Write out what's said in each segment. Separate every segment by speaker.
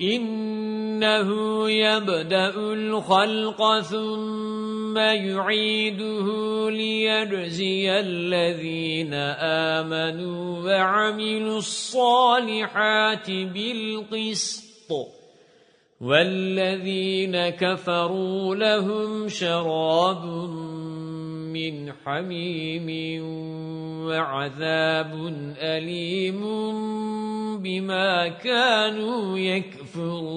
Speaker 1: إِنَّهُ يَبْدَأُ الْخَلْقَ ثُمَّ يُعِيدُهُ لِيَجْزِيَ الَّذِينَ آمَنُوا وَعَمِلُوا الصَّالِحَاتِ بِالْقِسْطِ. وَالَّذِينَ كَفَرُوا لَهُمْ شَرَابٌ مِّنْ حَمِيمٍ وَعَذَابٌ أَلِيمٌ بِمَا كَانُوا يَكْفُرُونَ.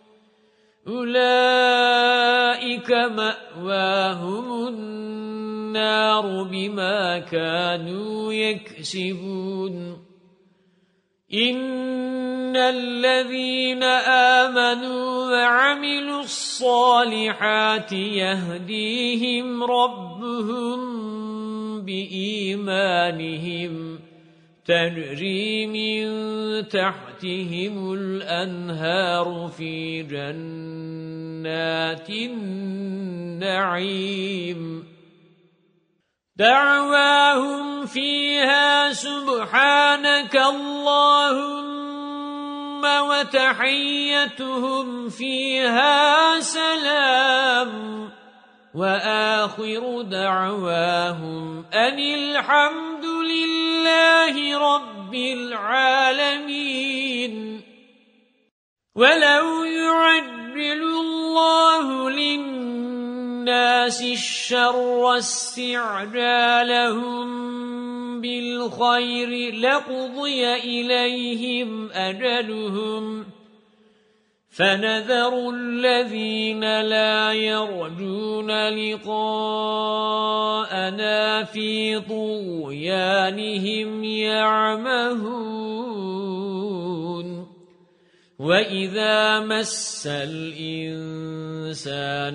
Speaker 1: أُولَئِكَ مَأْوَاهُمُ النَّارُ بِمَا كَانُوا يَكْسِبُونَ. إِنَّ الَّذِينَ آمَنُوا وَعَمِلُوا الصَّالِحَاتِ يَهْدِيهِمْ رَبُّهُمْ بِإِيمَانِهِمْ. تَجْرِي مِنْ تَحْتِهِمُ الْأَنْهَارُ فِي جَنَّاتِ النَّعِيمِ. دعواهم فيها سبحانك اللهم وتحيتهم فيها سلام. وآخر دعواهم أن الحمد لله رب العالمين. ولو يعجل الله للناس الشر استعجالهم بالخير لقضي إليهم أجلهم. فَنَذَرُ الَّذِينَ لَا يَرْجُونَ لِقَاءَنَا في طغيانهم يعمهون وَإِذَا مَسَّ الْإِنسَانَ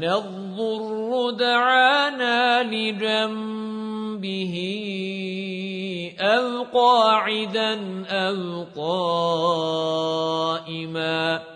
Speaker 1: الضُّرُّ دَعَانَا لِجَنبِهِ أَوْ قَاعِدًا أَوْ قَائِمًا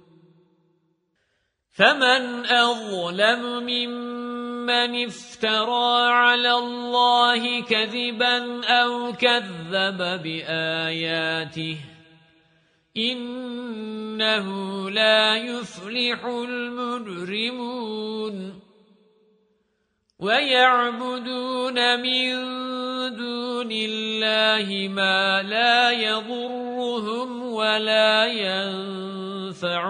Speaker 1: فَمَنْ أَظْلَمُ مِمَّنِ افْتَرَى عَلَى اللَّهِ كَذِبًا أَوْ كَذَّبَ بِآيَاتِهِ إِنَّهُ لَا يُفْلِحُ الْمُجْرِمُونَ وَيَعْبُدُونَ مِن دُونِ اللَّهِ مَا لَا يَضُرُّهُمْ وَلَا يَنفَعُهُمْ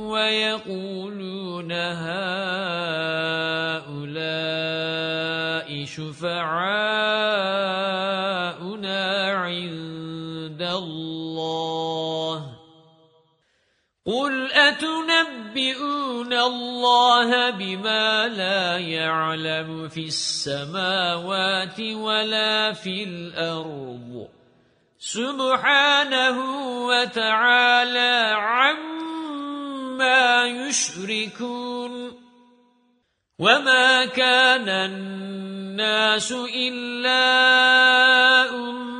Speaker 1: وَيَقُولُونَ هَؤُلَاءِ شُفَعَاؤُنَا قُلْ أَتُنَبِّئُونَ اللَّهَ بِمَا لَا يَعْلَمُ فِي السَّمَاوَاتِ وَلَا فِي الْأَرْضِ سُبْحَانَهُ وَتَعَالَى عَمَّا يُشْرِكُونَ وَمَا كَانَ النَّاسُ إِلَّا أُمَّةً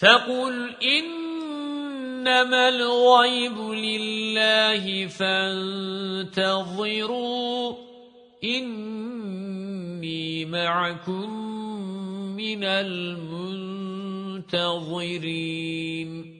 Speaker 1: فَقُلْ إِنَّمَا الْغَيْبُ لِلَّهِ فَانْتَظِرُوا إِنِّي مَعَكُمْ مِنَ الْمُنْتَظِرِينَ.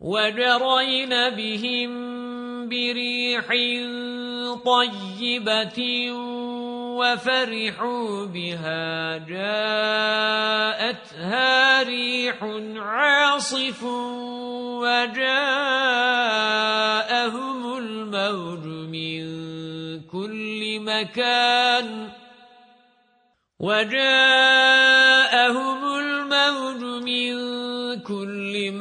Speaker 1: وَجَرَيْنَ بِهِمْ بِرِيحٍ طَيِّبَةٍ وَفَرِحُوا بِهَا. جَاءَتْهَا رِيحٌ عَاصِفٌ وَجَاءَهُمُ الْمَوْجُ مِنْ كُلِّ مَكَانٍ. وَجَاءَهُمُ الْمَوْجُ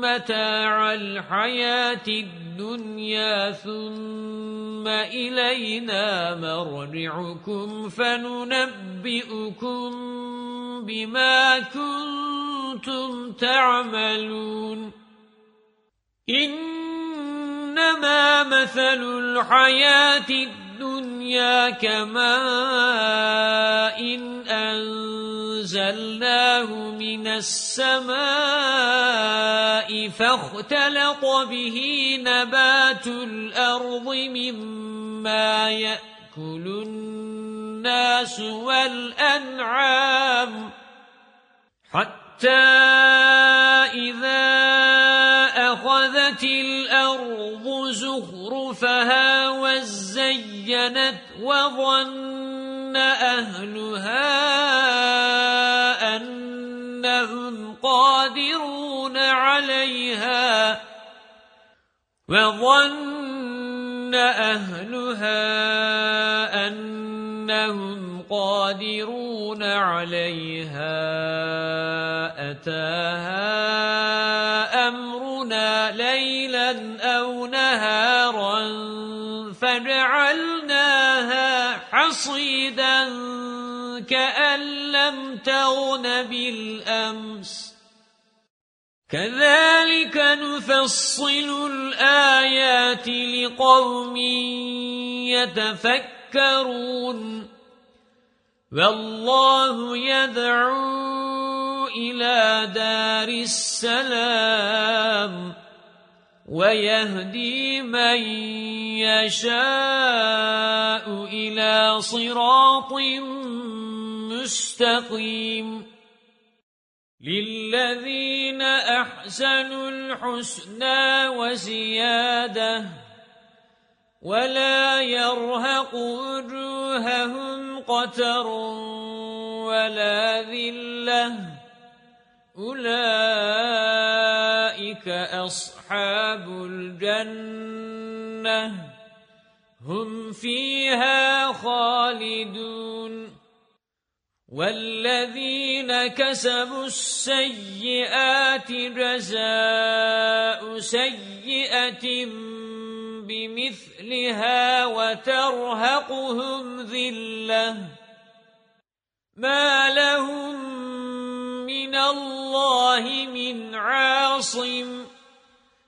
Speaker 1: متاع الحياة الدنيا ثم إلينا مرجعكم فننبئكم بما كنتم تعملون. إنما مثل الحياة الدنيا كماء إن أنزلناه من السماء فاختلط به نبات الأرض مما يأكل الناس والأنعام حتى إذا الأرض زخرفها وزينت وظن أهلها أنهم قادرون عليها وظن أهلها أنهم قادرون عليها أتاها أو نهارا فجعلناها حصيدا كأن لم تغن بالأمس كذلك نفصل الآيات لقوم يتفكرون والله يدعو إلى دار السلام ويهدي من يشاء إلى صراط مستقيم. للذين أحسنوا الحسنى وزيادة ولا يرهق وجوههم قتر ولا ذلة. أولئك أصحاب الجنة هم فيها خالدون وَالَّذِينَ كَسَبُوا السَّيِّئَاتِ جَزَاءُ سَيِّئَةٍ بِمِثْلِهَا وَتَرْهَقُهُمْ ذِلَّةٌ مَا لَهُم مِّنَ اللَّهِ مِنْ عَاصِمٍ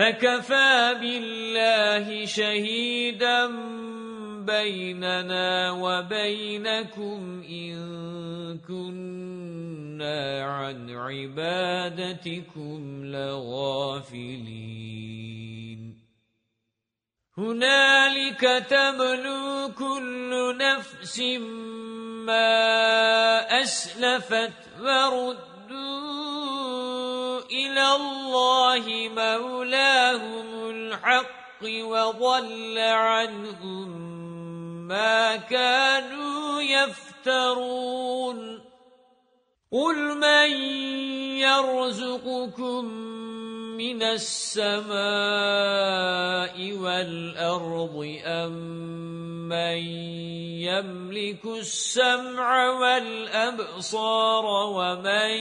Speaker 1: فَكَفَى بِاللَّهِ شَهِيدًا بَيْنَنَا وَبَيْنَكُمْ إِن كُنَّا عَن عِبَادَتِكُمْ لَغَافِلِينَ. هُنَالِكَ تَبْلُو كُلُّ نَفْسٍ مَا أَسْلَفَتْ وَرُدُّوا اللَّهِ مَوْلَاهُمُ الْحَقِّ وَضَلَّ عَنْهُمْ مَا كَانُوا يَفْتَرُونَ. قُلْ مَنْ يَرْزُقُكُمْ مِنَ السَّمَاءِ وَالْأَرْضِ أَمْ مَنْ يَمْلِكُ السَّمْعَ وَالْأَبْصَارَ وَمَنْ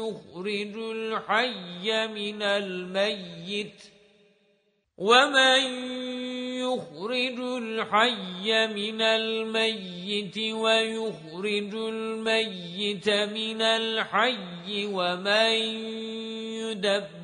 Speaker 1: يُخْرِجُ الْحَيَّ مِنَ الْمَيِّتِ وَمَن يُخْرِجُ الْحَيَّ مِنَ الْمَيِّتِ وَيُخْرِجُ الْمَيِّتَ مِنَ الْحَيِّ وَمَن يُدَبِّرُ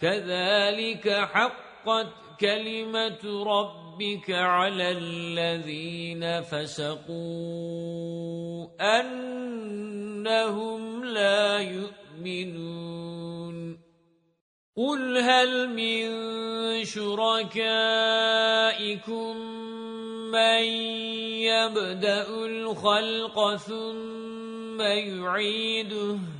Speaker 1: كذلك حقت كلمة ربك على الذين فسقوا أنهم لا يؤمنون. قُلْ هَلْ مِن شُرَكَائِكُم مَّن يَبْدَأُ الْخَلْقَ ثُمَّ يُعِيدُهُ؟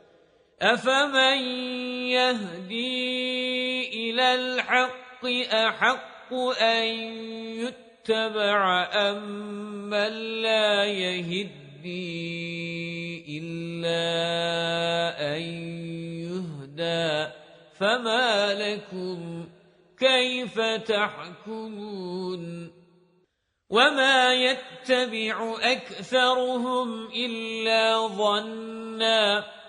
Speaker 1: أَفَمَن يَهْدِي إِلَى الْحَقِّ أَحَقُّ أَن يُتَّبَعَ أَمَّن لَّا يَهِدِّي إِلَّا أَن يُهْدَى فَمَا لَكُمْ كَيْفَ تَحْكُمُونَ وَمَا يَتَّبِعُ أَكْثَرُهُمْ إِلَّا ظَنًّا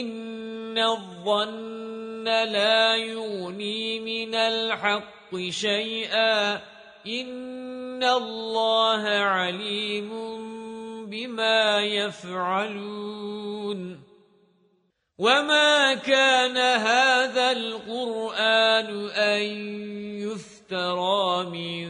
Speaker 1: إِنَّ الظَّنَّ لَا يُغْنِي مِنَ الْحَقِّ شَيْئًا إِنَّ اللَّهَ عَلِيمٌ بما يفعلون وما كان هذا القرآن أن يفترى من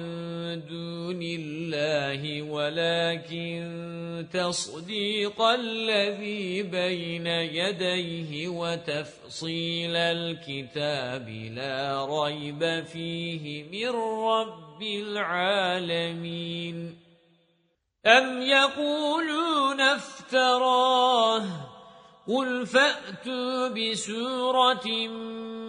Speaker 1: دون الله ولكن تصديق الذي بين يديه وتفصيل الكتاب لا ريب فيه من رب العالمين. أَمْ يَقُولُونَ افْتَرَاهُ؟ قُلْ فَأْتُوا بِسُورَةٍ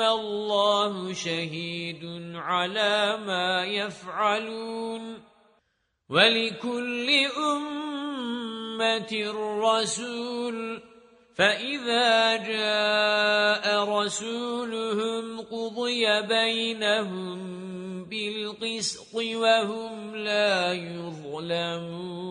Speaker 1: اللَّهُ شَهِيدٌ عَلَى مَا يَفْعَلُونَ وَلِكُلِّ أُمَّةٍ رَسُولٌ فَإِذَا جَاءَ رَسُولُهُمْ قُضِيَ بَيْنَهُم بِالْقِسْطِ وَهُمْ لَا يُظْلَمُونَ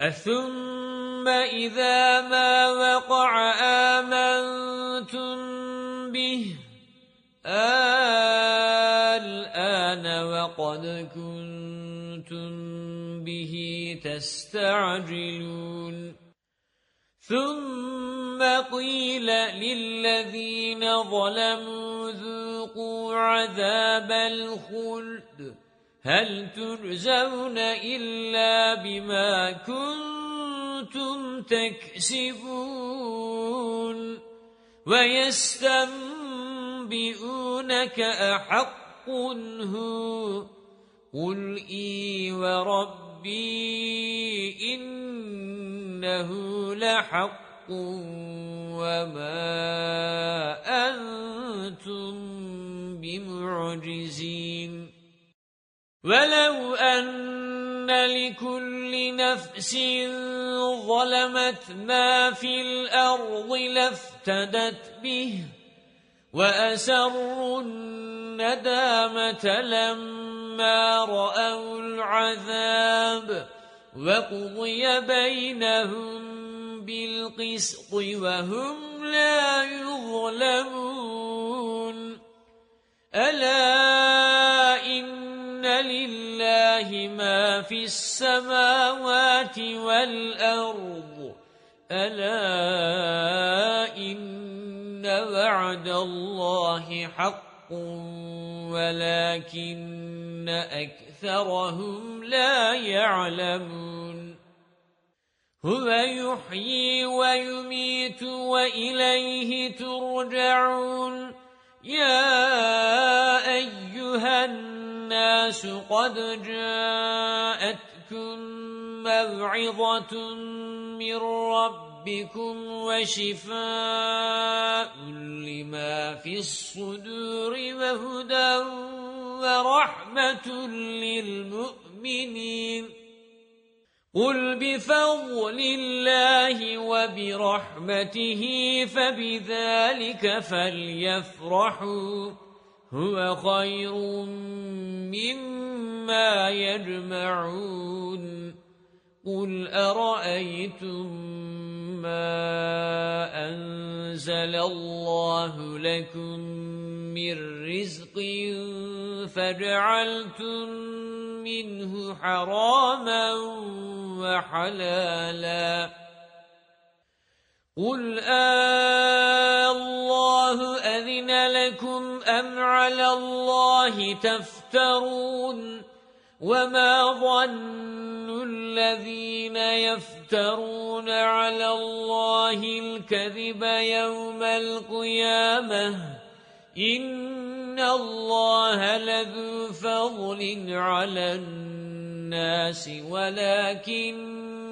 Speaker 1: أَثُمَّ إِذَا مَا وَقَعَ آمَنْتُمْ بِهِ الْآنَ وَقَدْ كُنْتُمْ بِهِ تَسْتَعْجِلُونَ. ثُمَّ قِيلَ لِلَّذِينَ ظَلَمُوا ذُوقُوا عَذَابَ الْخُلْدِ. هَلْ تُجْزَوْنَ إِلَّا بِمَا كُنتُمْ تَكْسِبُونَ وَيَسْتَنبِئُونَكَ أَحَقٌّ هُوَ قُلْ إِي وَرَبِّي رَبِّي إِنَّهُ لَحَقٌّ وَمَا أَنْتُمْ بِمُعْجِزِينَ ولو أن لكل نفس ظلمت ما في الأرض لافتدت به وأسروا الندامة لما رأوا العذاب وقضي بينهم بالقسط وهم لا يظلمون. ألا إن لله ما في السماوات والأرض. ألا إن وعد الله حق ولكن أكثرهم لا يعلمون. هو يحيي ويميت وإليه ترجعون. يا أيها الناس قد جاءتكم موعظة من ربكم وشفاء لما في الصدور وهدى ورحمة للمؤمنين. قُلْ بِفَضْلِ اللَّهِ وَبِرَحْمَتِهِ فَبِذَلِكَ فَلْيَفْرَحُوا. هُوَ خَيْرٌ مِّمَّا يَجْمَعُونَ. قُلْ أَرَأَيْتُم مَّا أَنزَلَ اللَّهُ لَكُم مِّن رِّزْقٍ فَجَعَلْتُم مِّنْهُ حَرَامًا وَحَلَالًا. قُلْ آه آللَّهُ أَذِنَ لَكُمْ أَمْ عَلَى اللَّهِ تَفْتَرُونَ وَمَا ظَنُّ الَّذِينَ يَفْتَرُونَ عَلَى اللَّهِ الْكَذِبَ يَوْمَ الْقِيَامَةِ إِنَّ اللَّهَ لَذُو فَضْلٍ عَلَى النَّاسِ وَلَكِنَّ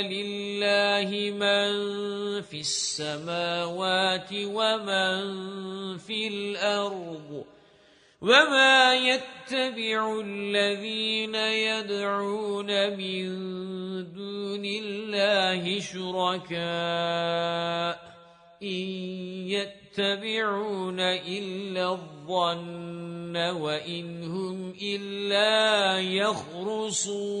Speaker 1: إن لله من في السماوات ومن في الأرض وما يتبع الذين يدعون من دون الله شركاء إن يتبعون إلا الظن وإن هم إلا يخرصون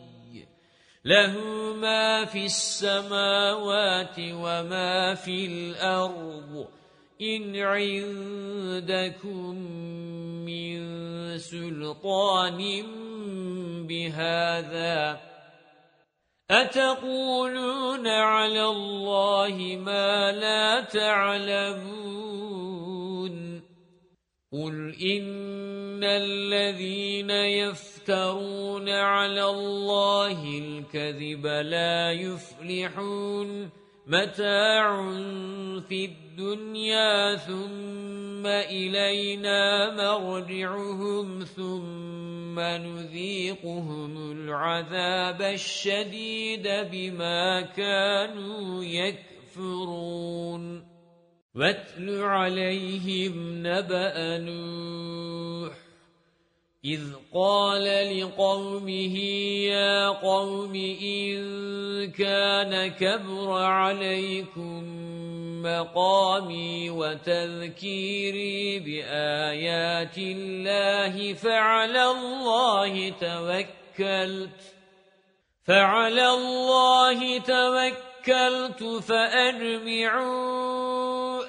Speaker 1: له ما في السماوات وما في الأرض. إن عندكم من سلطان بهذا. أتقولون على الله ما لا تعلمون. قل إن الذين يفترون على الله الكذب لا يفلحون. متاع في الدنيا ثم إلينا مرجعهم ثم نذيقهم العذاب الشديد بما كانوا يكفرون. واتل عليهم نبأ نوح. إذ قال لقومه يا قوم إن كان كبر عليكم مقامي وتذكيري بآيات الله فعلى الله توكلت فعلى الله توكلت فأجمعوا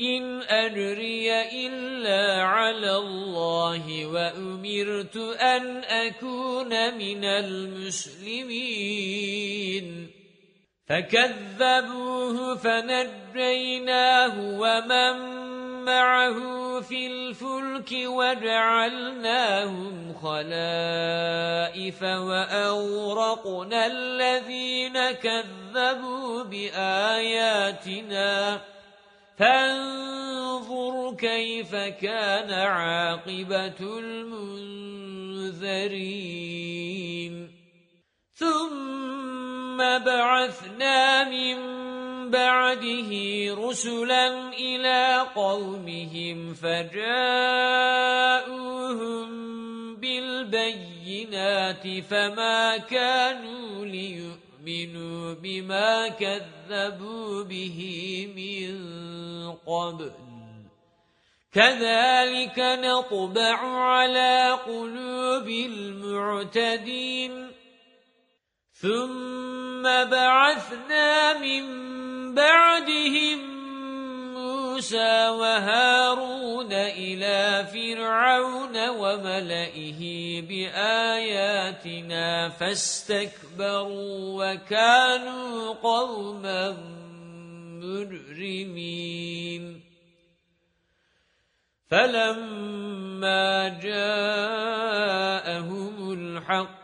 Speaker 1: إِنْ أَجْرِيَ إِلَّا عَلَى اللَّهِ وَأُمِرْتُ أَنْ أَكُونَ مِنَ الْمُسْلِمِينَ. فَكَذَّبُوهُ فَنَجَّيْنَاهُ وَمَن مَّعَهُ فِي الْفُلْكِ وَجَعَلْنَاهُمْ خَلَائِفَ وَأَوْرَقْنَا الَّذِينَ كَذَّبُوا بِآيَاتِنَا. فانظر كيف كان عاقبة المنذرين. ثم بعثنا من بعده رسلا إلى قومهم فجاءوهم بالبينات فما كانوا يؤمنوا بما كذبوا به من قبل. كذلك نطبع على قلوب المعتدين. ثم بعثنا من بعدهم موسى وهارون إلى فرعون وملئه بآياتنا فاستكبروا وكانوا قوما مجرمين. فلما جاءهم الحق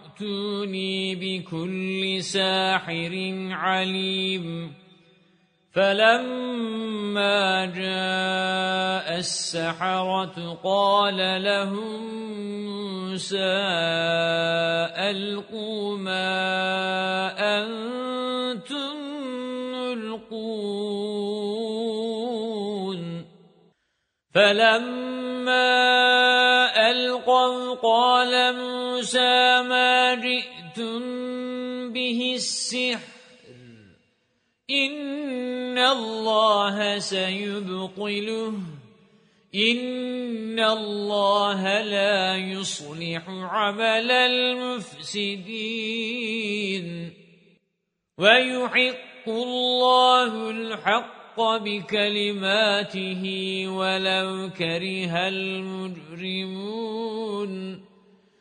Speaker 1: ائتوني بكل ساحر عليم. فلما جاء السحرة قال لهم موسى ألقوا ما أنتم يلقون فَلَمَّا أَلْقَوْا قَالَ مُوسَى مَا السِّحْرُ. إِنَّ اللَّهَ سَيُبْطِلُهُ. إِنَّ اللَّهَ لَا يُصْلِحُ عَمَلَ الْمُفْسِدِينَ. وَيُحِقُّ اللَّهُ الْحَقَّ بِكَلِمَاتِهِ وَلَوْ كَرِهَ الْمُجْرِمُونَ.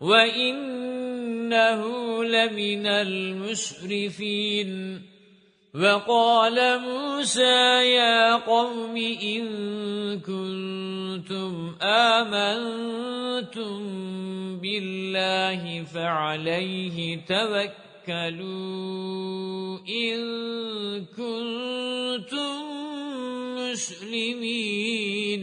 Speaker 1: وَإِنَّهُ لَمِنَ الْمُسْرِفِينَ وَقَالَ مُوسَى يَا قَوْمِ إِن كُنتُمْ آمَنتُم بِاللَّهِ فَعَلَيْهِ تَوَكَّلُوا إِن كُنتُم مُّسْلِمِينَ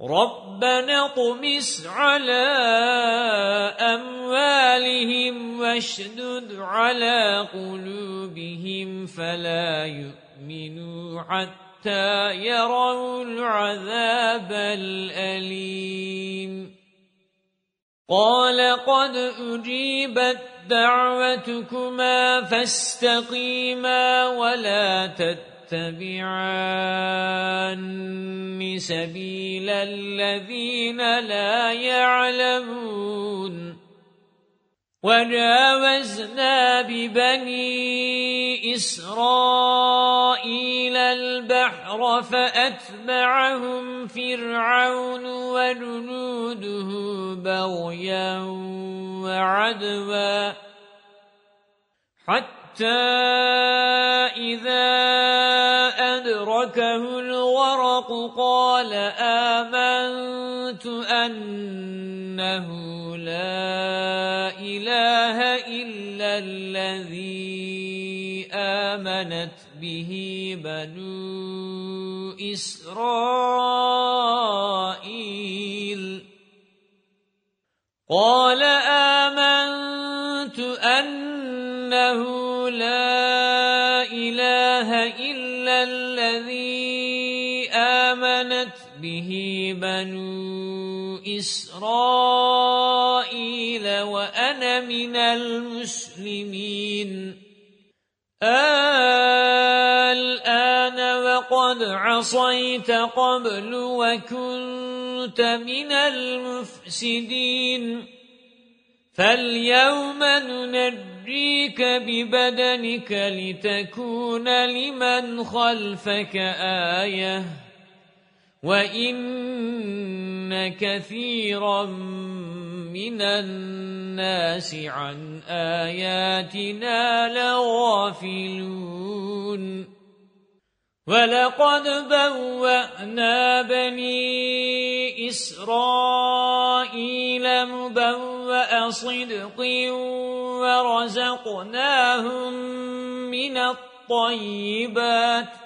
Speaker 1: رَبَّنَا اطْمِسْ عَلَى أَمْوَالِهِمْ وَاشْدُدْ عَلَى قُلُوبِهِمْ فَلَا يُؤْمِنُوا حَتَّى يَرَوْا الْعَذَابَ الْأَلِيمَ. قَالَ قَدْ أُجِيبَتْ دَعْوَتُكُمَا فَاسْتَقِيمَا وَلَا تَتَّبِعَانِ تَتَّبِعَانِ سَبِيلَ الَّذِينَ لَا يَعْلَمُونَ. وَجَاوَزْنَا بِبَنِي إِسْرَائِيلَ الْبَحْرَ فَأَتْبَعَهُمْ فِرْعَوْنُ وَجُنُودُهُ بَغْيًا وَعَدْوًا. حَتَّى إِذَا أَدْرَكَهُ الْغَرَقُ قَالَ آمَنْتُ أَنَّهُ لَا إِلَهَ إِلَّا الَّذِي آمَنَتْ بِهِ بَنُو إِسْرَائِيلَ قَالَ آمَنْتُ بِهِ بَنُو إِسْرَائِيلَ وَأَنَا مِنَ الْمُسْلِمِينَ. الْآنَ وَقَدْ عَصَيْتَ قَبْلُ وَكُنْتَ مِنَ الْمُفْسِدِينَ. فَالْيَوْمَ نُنَجِّيكَ بِبَدَنِكَ لِتَكُونَ لِمَنْ خَلْفَكَ آيَةً. وَإِنَّ كَثِيرًا مِنَ النَّاسِ عَن آيَاتِنَا لَغَافِلُونَ وَلَقَدْ بَوَّأْنَا بَنِي إِسْرَائِيلَ مُبَوَّأَ صِدْقٍ وَرَزَقْنَاهُمْ مِنَ الطَّيِّبَاتِ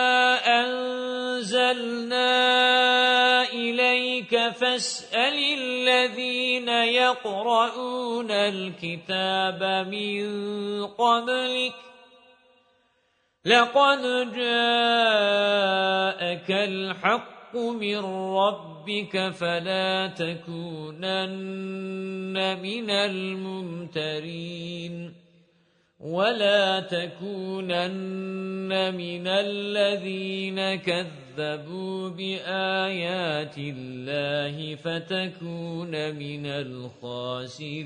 Speaker 1: فَاسْأَلِ الَّذِينَ يَقْرَؤُونَ الْكِتَابَ مِنْ قَبْلِكَ. لَقَدْ جَاءَكَ الْحَقُّ مِنْ رَبِّكَ فَلَا تَكُونَنَّ مِنَ الْمُمْتَرِينَ. وَلَا تَكُونَنَّ مِنَ الَّذِينَ كَذَّبُوا بِآيَاتِ اللَّهِ فَتَكُونَ مِنَ الْخَاسِرِينَ.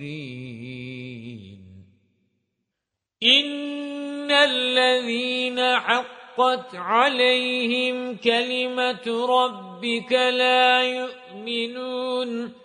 Speaker 1: إِنَّ الَّذِينَ حَقَّتْ عَلَيْهِمْ كَلِمَةُ رَبِّكَ لَا يُؤْمِنُونَ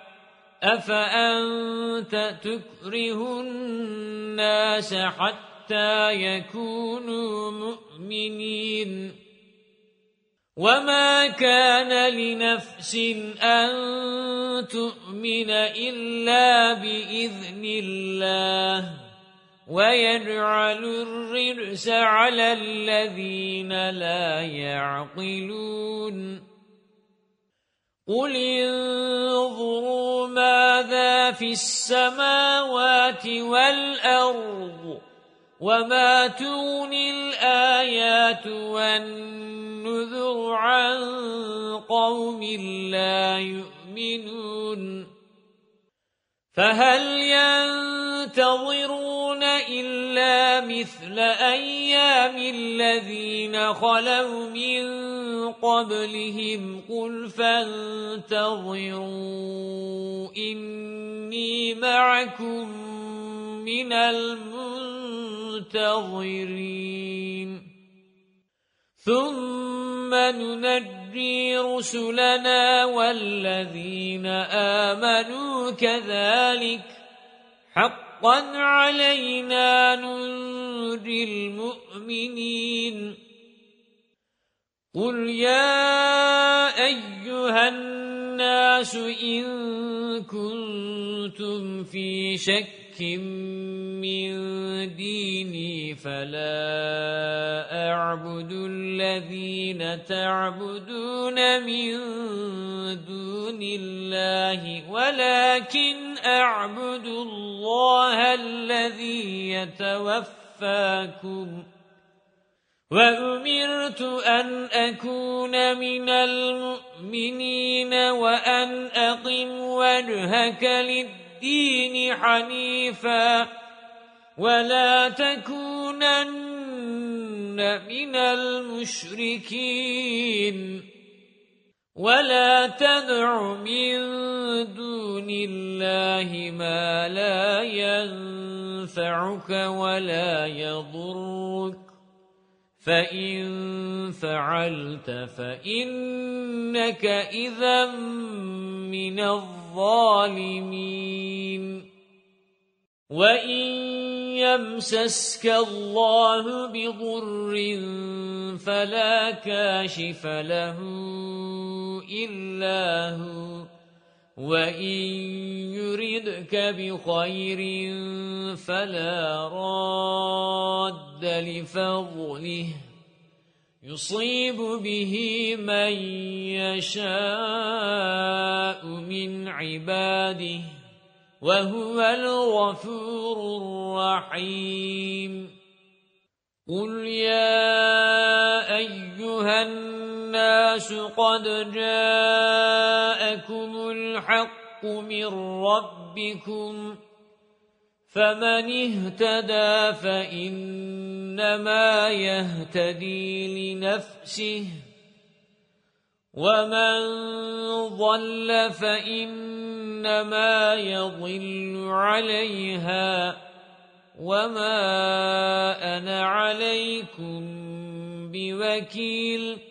Speaker 1: أَفَأَنْتَ تُكْرِهُ النَّاسَ حَتَّى يَكُونُوا مُؤْمِنِينَ؟ وَمَا كَانَ لِنَفْسٍ أَن تُؤْمِنَ إِلَّا بِإِذْنِ اللَّهِ وَيَجْعَلُ الرِّجْسَ عَلَى الَّذِينَ لَا يَعْقِلُونَ. قُلِ انظُرُوا مَاذَا فِي السَّمَاوَاتِ وَالْأَرْضِ وَمَا تُغْنِي الْآيَاتُ وَالنُّذُرُ عَن قَوْمٍ لَّا يُؤْمِنُونَ فَهَلْ يَنتَظِرُونَ إِلَّا مِثْلَ أَيَّامِ الَّذِينَ خَلَوْا مِن قَبْلِهِمْ؟ قُلْ فَانتَظِرُوا إِنِّي مَعَكُمْ مِنَ الْمُنتَظِرِينَ. ثُمَّ نُنَجِّي رُسُلَنَا وَالَّذِينَ آمَنُوا كَذَلِكَ. حَقًّا عَلَيْنَا نُنْجِي الْمُؤْمِنِينَ. قُلْ يَا أَيُّهَا النَّاسُ إِن كُنتُمْ فِي شَكٍّ مِّن دِينِي فَلَا أَعْبُدُ الَّذِينَ تَعْبُدُونَ مِن دُونِ اللَّهِ وَلَكِنْ أَعْبُدُ اللَّهَ الَّذِي يَتَوَفَّاكُمْ وَأُمِرْتُ أَنْ أَكُونَ مِنَ الْمُؤْمِنِينَ وَأَنْ أَقِمْ وَجْهَكَ لِلدِّينِ حَنِيفًا وَلَا تَكُونَنَّ مِنَ الْمُشْرِكِينَ وَلَا تَدْعُ مِن دُونِ اللَّهِ مَا لَا يَنفَعُكَ وَلَا يَضُرُّكَ فَإِن فَعَلْتَ فَإِنَّكَ إِذًا مِنَ الظَّالِمِينَ وَإِن يَمْسَسْكَ اللَّهُ بِضُرٍّ فَلَا كَاشِفَ لَهُ إِلَّا هُوَ وَإِن يُرِدْكَ بِخَيْرٍ فَلَا رَادَّ لِفَضْلِهِ يُصِيبُ بِهِ مَن يَشَاءُ مِنْ عِبَادِهِ وَهُوَ الْغَفُورُ الرَّحِيمُ قُلْ يَا أَيُّهَا النَّاسُ قَدْ جَاءَكُمُ الْحَقُّ مِنْ رَبِّكُمْ فَمَنِ اهْتَدَى فَإِنَّمَا يَهْتَدِي لِنَفْسِهِ وَمَنْ ضَلَّ فَإِنَّمَا يَضِلُّ عَلَيْهَا وَمَا أَنَا عَلَيْكُمْ بِوَكِيلٍ